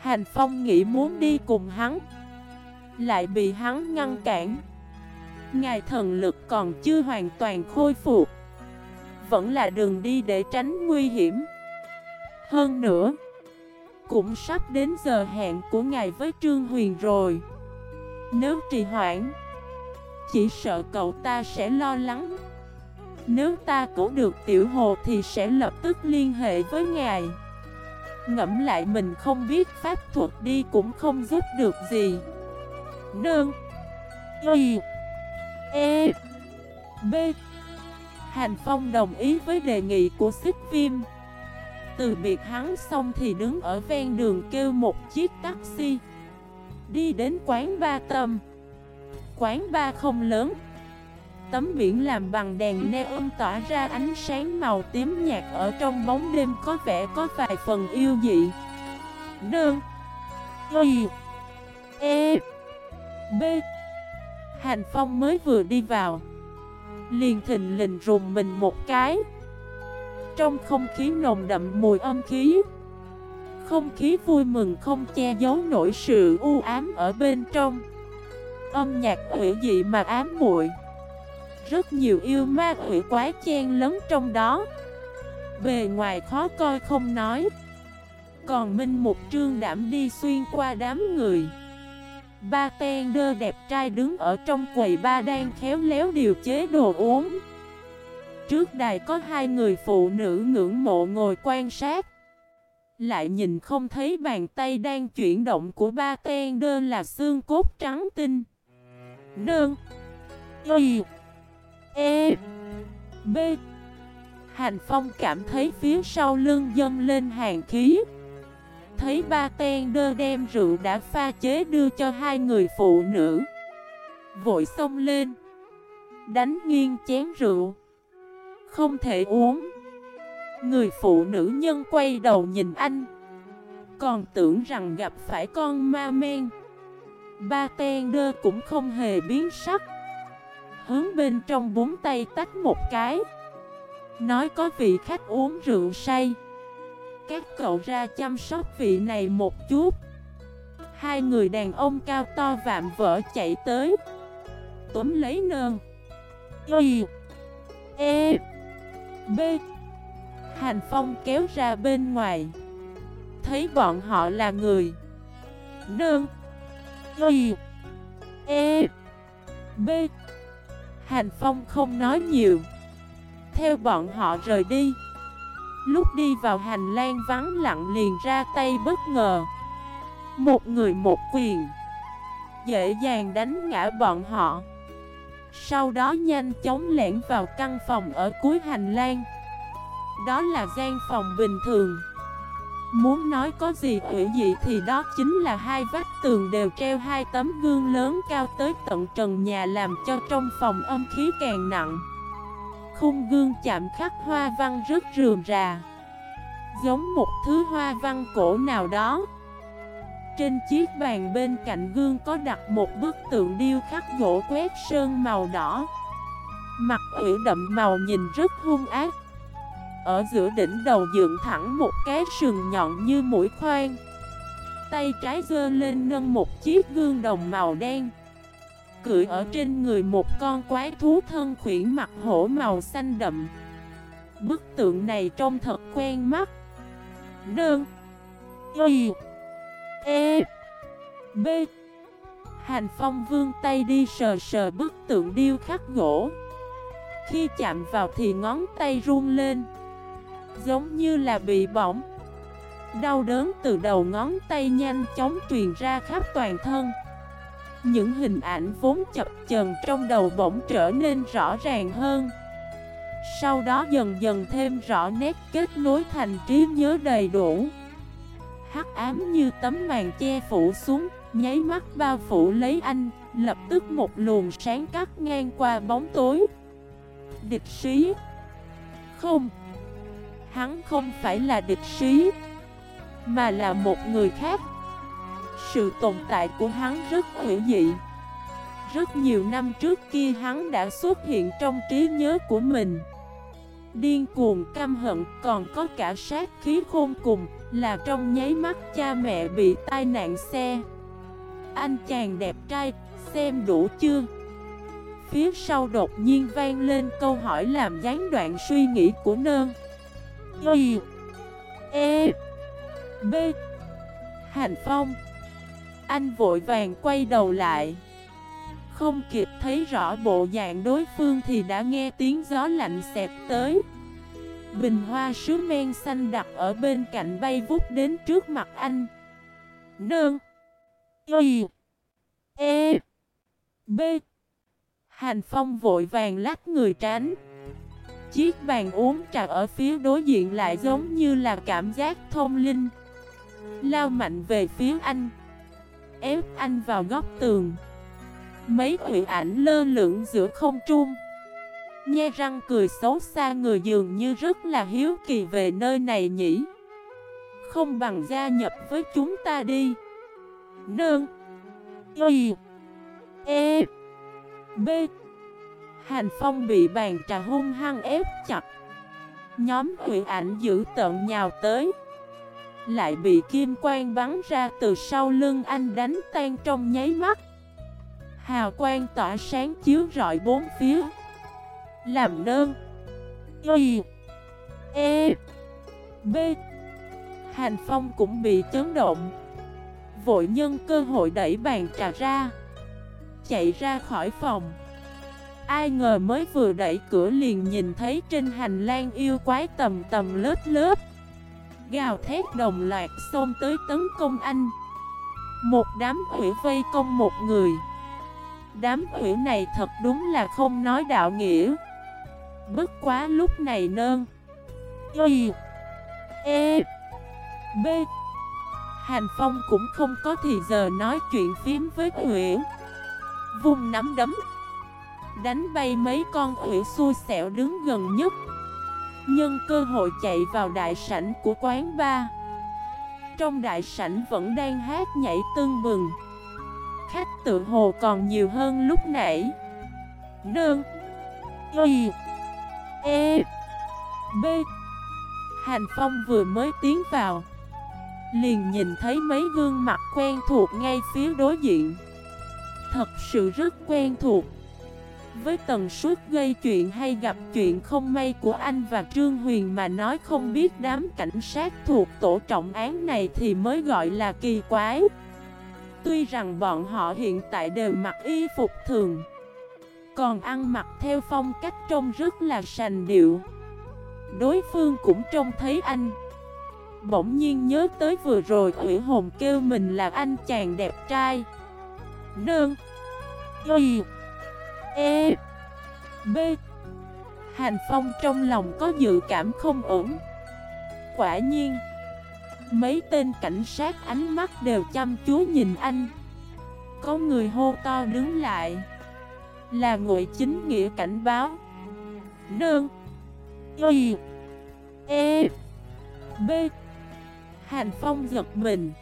Hành Phong nghĩ muốn đi cùng hắn. Lại bị hắn ngăn cản. Ngài thần lực còn chưa hoàn toàn khôi phục. Vẫn là đường đi để tránh nguy hiểm. Hơn nữa, Cũng sắp đến giờ hẹn của ngài với Trương Huyền rồi. Nếu trì hoãn, Chỉ sợ cậu ta sẽ lo lắng. Nếu ta cứu được tiểu hồ thì sẽ lập tức liên hệ với ngài. Ngẫm lại mình không biết pháp thuật đi cũng không giúp được gì. Đơn Y E B. Hành Phong đồng ý với đề nghị của xích phim từ biệt hắn xong thì đứng ở ven đường kêu một chiếc taxi. Đi đến quán ba tâm Quán ba không lớn. Tấm biển làm bằng đèn neon tỏa ra ánh sáng màu tím nhạt ở trong bóng đêm có vẻ có vài phần yêu dị. Đơn. Y. E. B. Hành Phong mới vừa đi vào. Liền thình lình rùng mình một cái. Trong không khí nồng đậm mùi âm khí. Không khí vui mừng không che giấu nổi sự u ám ở bên trong. Âm nhạc hủy dị mà ám muội. Rất nhiều yêu ma quỷ quái chen lấn trong đó. Bề ngoài khó coi không nói. Còn Minh một trương đảm đi xuyên qua đám người. Ba ten đơ đẹp trai đứng ở trong quầy ba đang khéo léo điều chế đồ uống. Trước đài có hai người phụ nữ ngưỡng mộ ngồi quan sát. Lại nhìn không thấy bàn tay đang chuyển động của ba tên đơ là xương cốt trắng tinh. Nương Y. E. B. Hành Phong cảm thấy phía sau lưng dâng lên hàng khí. Thấy ba tên đơ đem rượu đã pha chế đưa cho hai người phụ nữ. Vội xông lên. Đánh nghiêng chén rượu. Không thể uống. Người phụ nữ nhân quay đầu nhìn anh. Còn tưởng rằng gặp phải con ma men. Ba ten đơ cũng không hề biến sắc. Hướng bên trong búng tay tách một cái. Nói có vị khách uống rượu say. Các cậu ra chăm sóc vị này một chút. Hai người đàn ông cao to vạm vỡ chạy tới. Túm lấy nơn. Y. E. B. Hành Phong kéo ra bên ngoài. Thấy bọn họ là người. Nương. Y. E. B. Hành Phong không nói nhiều. Theo bọn họ rời đi. Lúc đi vào hành lang vắng lặng liền ra tay bất ngờ. Một người một quyền. Dễ dàng đánh ngã bọn họ. Sau đó nhanh chóng lẻn vào căn phòng ở cuối hành lang Đó là gian phòng bình thường Muốn nói có gì ủy dị thì đó chính là hai vách tường đều treo hai tấm gương lớn cao tới tận trần nhà làm cho trong phòng âm khí càng nặng. Khung gương chạm khắc hoa văn rất rườm rà, giống một thứ hoa văn cổ nào đó. Trên chiếc bàn bên cạnh gương có đặt một bức tượng điêu khắc gỗ quét sơn màu đỏ. Mặt ủy đậm màu nhìn rất hung ác. Ở giữa đỉnh đầu dựng thẳng một cái sừng nhọn như mũi khoan. Tay trái dơ lên nâng một chiếc gương đồng màu đen. Cưỡi ở trên người một con quái thú thân khuyển mặt hổ màu xanh đậm. Bức tượng này trông thật quen mắt. Đơn. Y. E B. Hành Phong vương tay đi sờ sờ bức tượng điêu khắc gỗ. Khi chạm vào thì ngón tay run lên, Giống như là bị bỏng. Đau đớn từ đầu ngón tay nhanh chóng truyền ra khắp toàn thân. Những hình ảnh vốn chập chờn trong đầu bỗng trở nên rõ ràng hơn. Sau đó dần dần thêm rõ nét kết nối thành trí nhớ đầy đủ. Hắc ám như tấm màn che phủ xuống, Nháy mắt bao phủ lấy anh, Lập tức một luồng sáng cắt ngang qua bóng tối. Địch sĩ. Không. Hắn không phải là địch sĩ, Mà là một người khác. Sự tồn tại của hắn rất hữu dị. Rất nhiều năm trước kia hắn đã xuất hiện trong trí nhớ của mình. Điên cuồng căm hận còn có cả sát khí khôn cùng Là trong nháy mắt cha mẹ bị tai nạn xe. Anh chàng đẹp trai, xem đủ chưa? Phía sau đột nhiên vang lên câu hỏi làm gián đoạn suy nghĩ của nơn. Y E B. Hành Phong. Anh vội vàng quay đầu lại. Không kịp thấy rõ bộ dạng đối phương thì đã nghe tiếng gió lạnh xẹp tới. Bình hoa sứ men xanh đặt ở bên cạnh bay vút đến trước mặt anh. Nương Y. E. B. Hành Phong vội vàng lách người tránh. Chiếc bàn uống trà ở phía đối diện lại giống như là cảm giác thông linh. Lao mạnh về phía anh. Ép anh vào góc tường. Mấy hủy ảnh lơ lửng giữa không trung. Nhe răng cười xấu xa người dường như rất là hiếu kỳ về nơi này nhỉ? Không bằng gia nhập với chúng ta đi. Nương. Y. E. B. Hành Phong bị bàn trà hung hăng ép chặt. Nhóm huyện ảnh giữ tận nhào tới. Lại bị kim quang bắn ra từ sau lưng anh đánh tan trong nháy mắt. Hào quang tỏa sáng chiếu rọi bốn phía. Làm nơn. Y. E. B. Hành Phong cũng bị chấn động. Vội nhân cơ hội đẩy bàn trà ra. Chạy ra khỏi phòng. Ai ngờ mới vừa đẩy cửa liền nhìn thấy trên hành lang yêu quái tầm tầm lớp lớp. Gào thét đồng loạt xông tới tấn công anh. Một đám hủy vây công một người. Đám quỷ này thật đúng là không nói đạo nghĩa. Bất quá lúc này nơn. Y. E. B. Hàn Phong cũng không có thì giờ nói chuyện phím với quỷ Vùng nắm đấm. Đánh bay mấy con quỷ xui xẻo đứng gần nhất. Nhân cơ hội chạy vào đại sảnh của quán ba Trong đại sảnh vẫn đang hát nhảy tương bừng. Khách tự hồ còn nhiều hơn lúc nãy. Đơn Y. E. B. Hành Phong vừa mới tiến vào, Liền nhìn thấy mấy gương mặt quen thuộc ngay phía đối diện. Thật sự rất quen thuộc. Với tần suất gây chuyện hay gặp chuyện không may của anh và Trương Huyền mà nói không biết đám cảnh sát thuộc tổ trọng án này thì mới gọi là kỳ quái. Tuy rằng bọn họ hiện tại đều mặc y phục thường, Còn ăn mặc theo phong cách trông rất là sành điệu. Đối phương cũng trông thấy anh. Bỗng nhiên nhớ tới vừa rồi Ủy hồn kêu mình là anh chàng đẹp trai. Nương, Y E B. Hành Phong trong lòng có dự cảm không ổn. Quả nhiên Mấy tên cảnh sát ánh mắt đều chăm chú nhìn anh. Có người hô to đứng lại. Là ngụy chính nghĩa cảnh báo. Nương. Y. E. B. Hành Phong giật mình.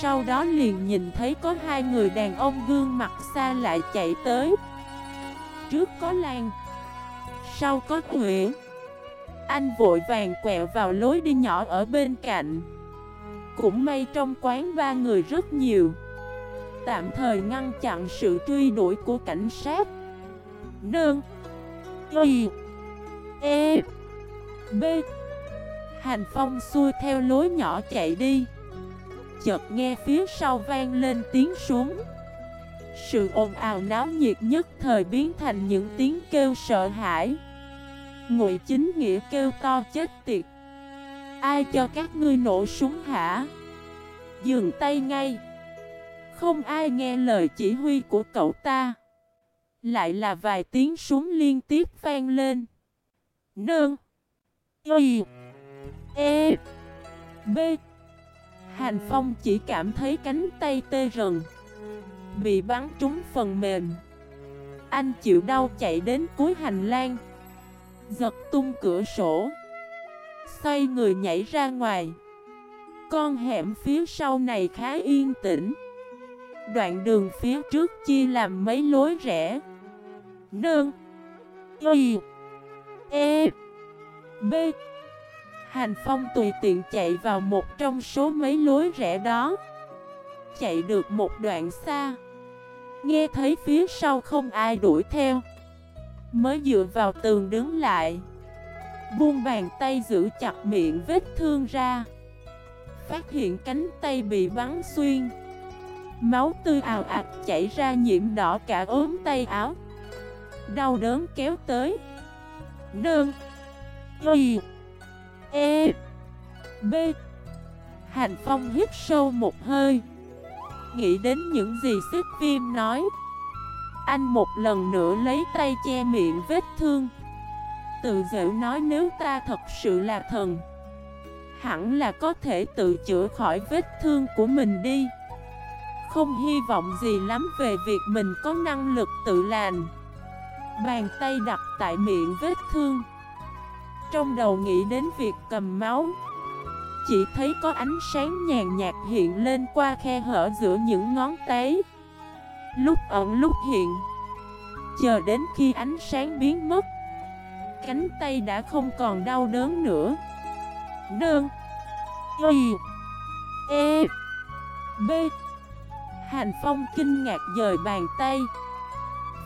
Sau đó liền nhìn thấy có hai người đàn ông gương mặt xa lại chạy tới. Trước có Lan, Sau có Nguyễn anh vội vàng quẹo vào lối đi nhỏ ở bên cạnh. Cũng may trong quán ba người rất nhiều. Tạm thời ngăn chặn sự truy đuổi của cảnh sát. Nương. Y. E. B. Hành Phong xuôi theo lối nhỏ chạy đi. Chợt nghe phía sau vang lên tiếng súng. Sự ồn ào náo nhiệt nhất thời biến thành những tiếng kêu sợ hãi. Ngụy chính nghĩa kêu to chết tiệt. Ai cho các ngươi nổ súng hả? Dừng tay ngay. Không ai nghe lời chỉ huy của cậu ta. Lại là vài tiếng súng liên tiếp vang lên. Nương. Y. E. B. Hành Phong chỉ cảm thấy cánh tay tê rần. Bị bắn trúng phần mềm. Anh chịu đau chạy đến cuối hành lang. Giật tung cửa sổ. Xoay người nhảy ra ngoài. Con hẻm phía sau này khá yên tĩnh. Đoạn đường phía trước chia làm mấy lối rẽ. Nương Y. E. B. Hành Phong tùy tiện chạy vào một trong số mấy lối rẽ đó. Chạy được một đoạn xa. Nghe thấy phía sau không ai đuổi theo. Mới dựa vào tường đứng lại. Buông bàn tay giữ chặt miệng vết thương ra. Phát hiện cánh tay bị bắn xuyên. Máu tươi ào ạt chảy ra nhiễm đỏ cả ốm tay áo. Đau đớn kéo tới. Đơn Y. E. B. Hành Phong hít sâu một hơi. Nghĩ đến những gì xích phim nói anh một lần nữa lấy tay che miệng vết thương. Tự dễu nói nếu ta thật sự là thần, Hẳn là có thể tự chữa khỏi vết thương của mình đi. Không hy vọng gì lắm về việc mình có năng lực tự lành. Bàn tay đặt tại miệng vết thương. Trong đầu nghĩ đến việc cầm máu, Chỉ thấy có ánh sáng nhàn nhạt hiện lên qua khe hở giữa những ngón tay. Lúc ẩn lúc hiện. Chờ đến khi ánh sáng biến mất, Cánh tay đã không còn đau đớn nữa. Đơn Y. E. B. Hành Phong kinh ngạc dời bàn tay.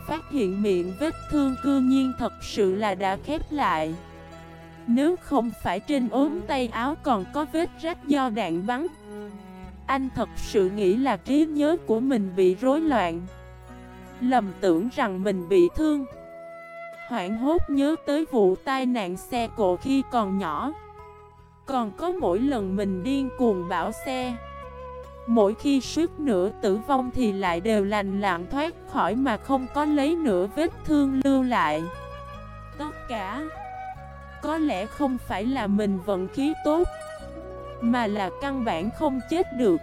Phát hiện miệng vết thương cư nhiên thật sự là đã khép lại. Nếu không phải trên ốm tay áo còn có vết rách do đạn bắn anh thật sự nghĩ là trí nhớ của mình bị rối loạn. Lầm tưởng rằng mình bị thương. Hoảng hốt nhớ tới vụ tai nạn xe cộ khi còn nhỏ. Còn có mỗi lần mình điên cuồng bảo xe. Mỗi khi suýt nửa tử vong thì lại đều lành lặng thoát khỏi mà không có lấy nửa vết thương lưu lại. Tất cả, Có lẽ không phải là mình vận khí tốt mà là căn bản không chết được.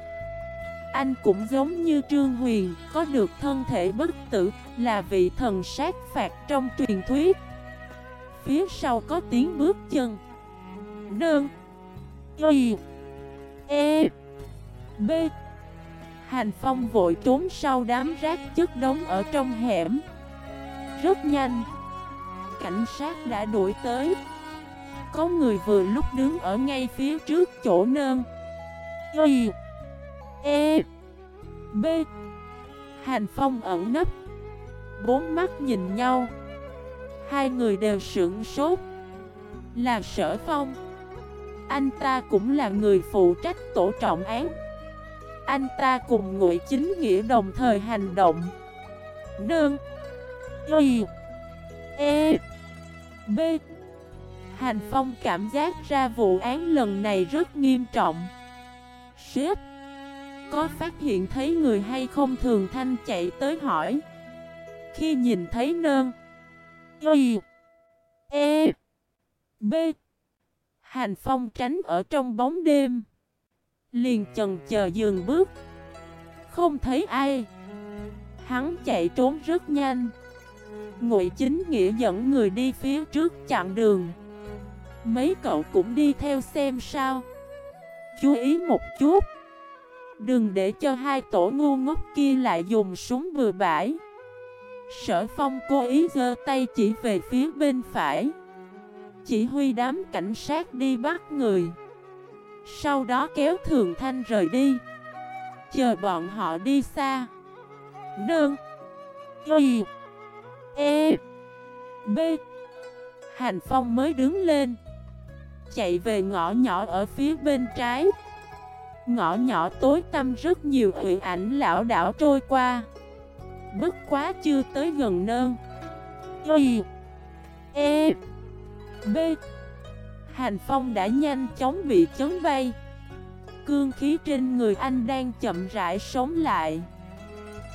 Anh cũng giống như Trương Huyền, Có được thân thể bất tử, Là vị thần sát phạt trong truyền thuyết. Phía sau có tiếng bước chân. Đơn Y. E. B. Hành Phong vội trốn sau đám rác chất đống ở trong hẻm. Rất nhanh. Cảnh sát đã đuổi tới. Có người vừa lúc đứng ở ngay phía trước chỗ nơn Y E B. Hành Phong ẩn nấp. Bốn mắt nhìn nhau. Hai người đều sững sốt. Là sở phong. Anh ta cũng là người phụ trách tổ trọng án. Anh ta cùng ngụy chính nghĩa đồng thời hành động. Nương. Y E B. Hành Phong cảm giác ra vụ án lần này rất nghiêm trọng. Sếp, Có phát hiện thấy người hay không? Thường thanh chạy tới hỏi. Khi nhìn thấy nơn, Y E B, Hành Phong tránh ở trong bóng đêm. Liền chần chờ dừng bước. Không thấy ai. Hắn chạy trốn rất nhanh. Ngụy chính nghĩa dẫn người đi phía trước chặn đường. Mấy cậu cũng đi theo xem sao. Chú ý một chút. Đừng để cho hai tổ ngu ngốc kia lại dùng súng vừa bãi. Sở phong cố ý giơ tay chỉ về phía bên phải. Chỉ huy đám cảnh sát đi bắt người. Sau đó kéo Thường Thanh rời đi. Chờ bọn họ đi xa. Nương. Y. E. B. Hành Phong mới đứng lên. Chạy về ngõ nhỏ ở phía bên trái. Ngõ nhỏ tối tăm rất nhiều huyện ảnh lão đảo trôi qua. Bất quá chưa tới gần nơn Y E B. Hành Phong đã nhanh chóng bị chấn bay. Cương khí trên người anh đang chậm rãi sống lại.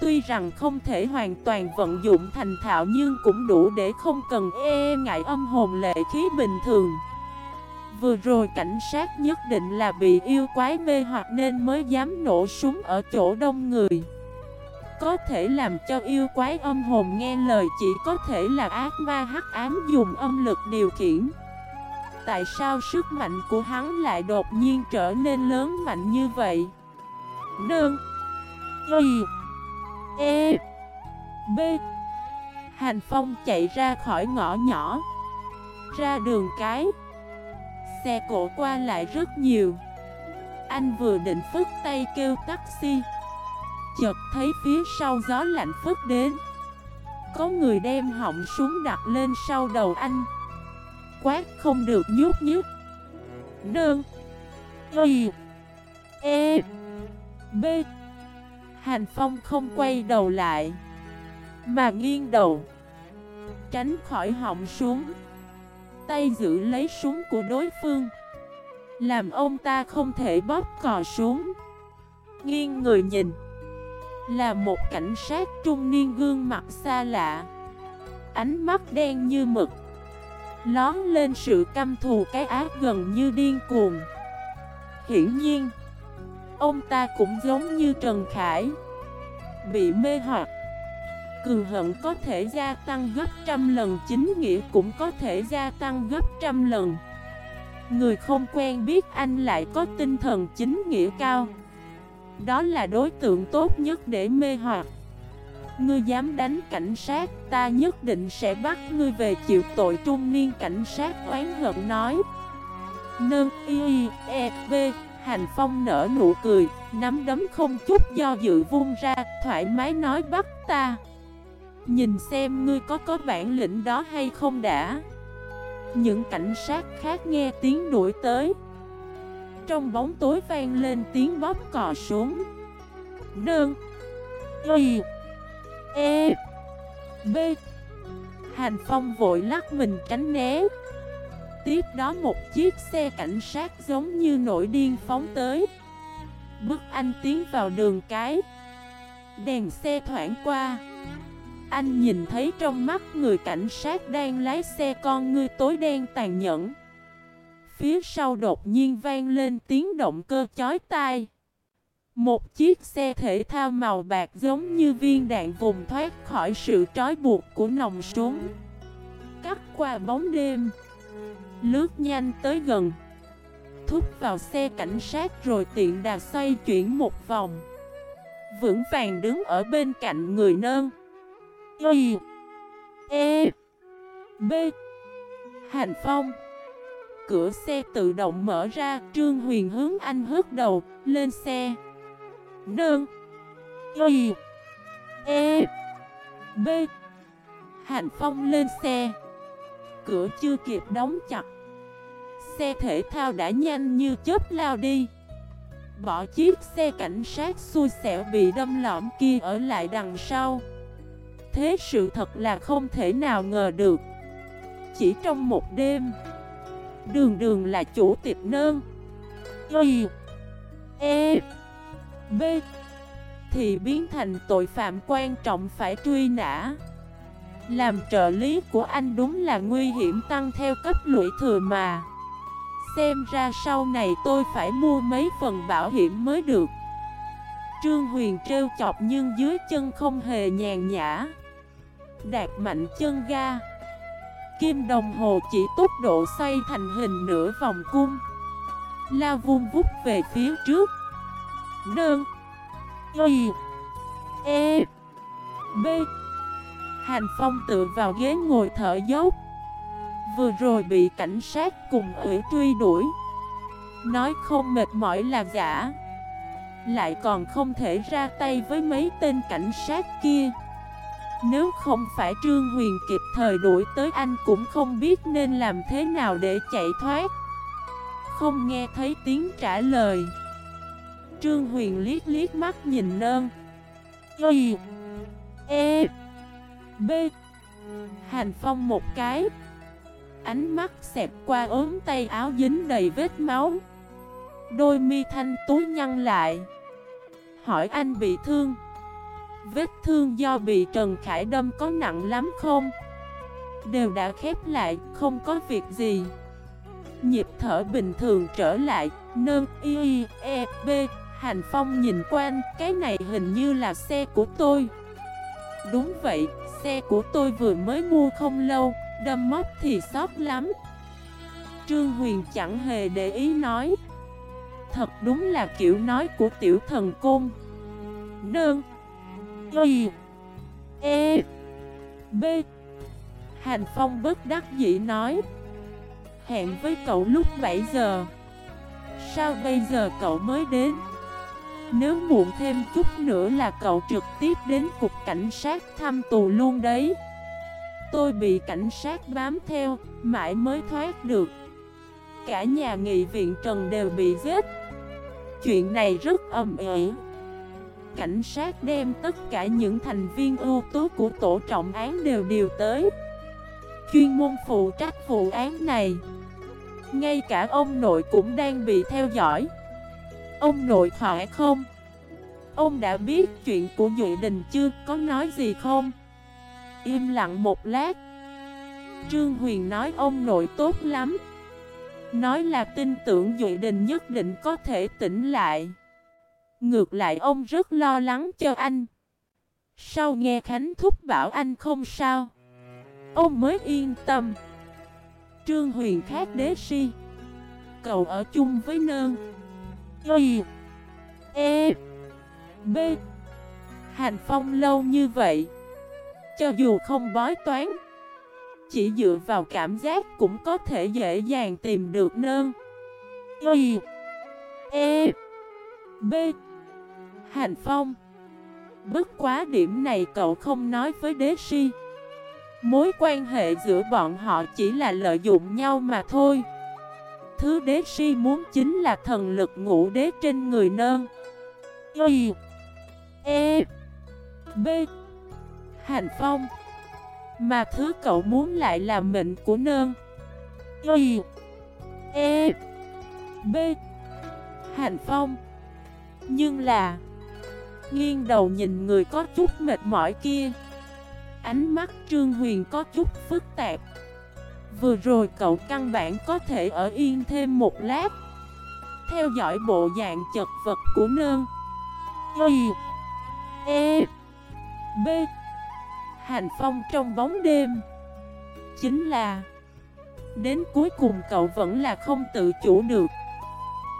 Tuy rằng không thể hoàn toàn vận dụng thành thạo nhưng cũng đủ để không cần e ngại âm hồn lệ khí bình thường. Vừa rồi cảnh sát nhất định là bị yêu quái mê hoặc nên mới dám nổ súng ở chỗ đông người. Có thể làm cho yêu quái âm hồn nghe lời chỉ có thể là ác ma hắc ám dùng âm lực điều khiển. Tại sao sức mạnh của hắn lại đột nhiên trở nên lớn mạnh như vậy? Đơn, Y E B. Hành Phong chạy ra khỏi ngõ nhỏ, Ra đường cái. Xe cổ qua lại rất nhiều. Anh vừa định phức tay kêu taxi. Chợt thấy phía sau gió lạnh phức đến. Có người đem họng súng đặt lên sau đầu anh. Quát không được nhút nhút. Đơn Y. E. B. Hành Phong không quay đầu lại, Mà nghiêng đầu, Tránh khỏi họng súng. Tay giữ lấy súng của đối phương. Làm ông ta không thể bóp cò súng. Nghiêng người nhìn. Là một cảnh sát trung niên gương mặt xa lạ. Ánh mắt đen như mực. Lón lên sự căm thù cái ác gần như điên cuồng. Hiển nhiên, Ông ta cũng giống như Trần Khải. Bị mê hoặc. Cường hận có thể gia tăng gấp trăm lần Chính nghĩa cũng có thể gia tăng gấp trăm lần. Người không quen biết anh lại có tinh thần chính nghĩa cao. Đó là đối tượng tốt nhất để mê hoặc. Ngươi dám đánh cảnh sát, ta nhất định sẽ bắt ngươi về chịu tội. Trung niên cảnh sát oán hận nói. Nâng y e b Hành Phong nở nụ cười, nắm đấm không chút do dự vung ra, thoải mái nói bắt ta. Nhìn xem ngươi có có bản lĩnh đó hay không đã. Những cảnh sát khác nghe tiếng đuổi tới. Trong bóng tối vang lên tiếng bóp cò xuống. Nương. Y. E. B. Hành Phong vội lắc mình tránh né. Tiếp đó một chiếc xe cảnh sát giống như nổi điên phóng tới Bước anh tiến vào đường cái Đèn xe thoảng qua anh nhìn thấy trong mắt người cảnh sát đang lái xe con ngươi tối đen tàn nhẫn. Phía sau đột nhiên vang lên tiếng động cơ chói tai. Một chiếc xe thể thao màu bạc giống như viên đạn vùng thoát khỏi sự trói buộc của nòng súng. Cắt qua bóng đêm, Lướt nhanh tới gần. Thúc vào xe cảnh sát rồi tiện đà xoay chuyển một vòng. Vững vàng đứng ở bên cạnh người nơn Y E B. Hành Phong. Cửa xe tự động mở ra, Trương Huyền hướng anh hớt đầu Lên xe. Nương. Y E B. Hành Phong lên xe. Cửa chưa kịp đóng chặt. Xe thể thao đã nhanh như chớp lao đi. Bỏ chiếc xe cảnh sát xui xẻo bị đâm lõm kia ở lại đằng sau. Thế sự thật là không thể nào ngờ được. Chỉ trong một đêm, Đường đường là chủ tịch nơn. Y E B Thì biến thành tội phạm quan trọng phải truy nã. Làm trợ lý của anh đúng là nguy hiểm tăng theo cấp lũy thừa mà. Xem ra sau này tôi phải mua mấy phần bảo hiểm mới được. Trương Huyền trêu chọc nhưng dưới chân không hề nhàn nhã. Đạt mạnh chân ga. Kim đồng hồ chỉ tốc độ xoay thành hình nửa vòng cung. La vung vút về phía trước. Nơn Y. E. B. Hành Phong tự vào ghế ngồi thở dốc. Vừa rồi bị cảnh sát cùng ủy truy đuổi. Nói không mệt mỏi là giả. Lại còn không thể ra tay với mấy tên cảnh sát kia. Nếu không phải Trương Huyền kịp thời đuổi tới anh cũng không biết nên làm thế nào để chạy thoát. Không nghe thấy tiếng trả lời. Trương Huyền liếc liếc mắt nhìn nơn Y E B. Hành Phong một cái. Ánh mắt xẹp qua ốm tay áo dính đầy vết máu. Đôi mi thanh tú nhăn lại. Hỏi anh bị thương. Vết thương do bị Trần Khải đâm có nặng lắm không? Đều đã khép lại, không có việc gì. Nhịp thở bình thường trở lại Nâng y e b Hành Phong nhìn quanh Cái này hình như là xe của tôi. Đúng vậy, xe của tôi vừa mới mua không lâu Đâm móc thì sót lắm. Trương Huyền chẳng hề để ý nói. Thật đúng là kiểu nói của tiểu thần côn. Nương Y E B. Hành Phong bất đắc dĩ nói Hẹn với cậu lúc 7 giờ. Sao bây giờ cậu mới đến? Nếu muộn thêm chút nữa là cậu trực tiếp đến cục cảnh sát thăm tù luôn đấy. Tôi bị cảnh sát bám theo, mãi mới thoát được. Cả nhà nghị viện Trần đều bị giết. Chuyện này rất ầm ĩ Cảnh sát đem tất cả những thành viên ưu tú của tổ trọng án đều điều tới Chuyên môn phụ trách vụ án này Ngay cả ông nội cũng đang bị theo dõi Ông nội khỏe không? Ông đã biết chuyện của Duy Đình chưa? Có nói gì không? Im lặng một lát Trương Huyền nói ông nội tốt lắm Nói là tin tưởng Duy Đình nhất định có thể tỉnh lại Ngược lại ông rất lo lắng cho anh. Sau nghe Khánh thúc bảo anh không sao? Ông mới yên tâm. Trương Huyền khác đế si. Cậu ở chung với nơn. Y. E. B. Hành phong lâu như vậy, cho dù không bói toán, Chỉ dựa vào cảm giác cũng có thể dễ dàng tìm được nơn. Y. E. B. Hành Phong. Bất quá điểm này cậu không nói với đế si. Mối quan hệ giữa bọn họ chỉ là lợi dụng nhau mà thôi. Thứ đế si muốn chính là thần lực ngũ đế trên người nơn. Y E B. Hành Phong. Mà thứ cậu muốn lại là mệnh của nơn. Y E B. Hành Phong. Nhưng là Nghiêng đầu nhìn người có chút mệt mỏi kia. Ánh mắt Trương Huyền có chút phức tạp. Vừa rồi cậu căn bản có thể ở yên thêm một lát. Theo dõi bộ dạng chật vật của nơn. Y E B. Hành phong trong bóng đêm. Chính là, Đến cuối cùng cậu vẫn là không tự chủ được.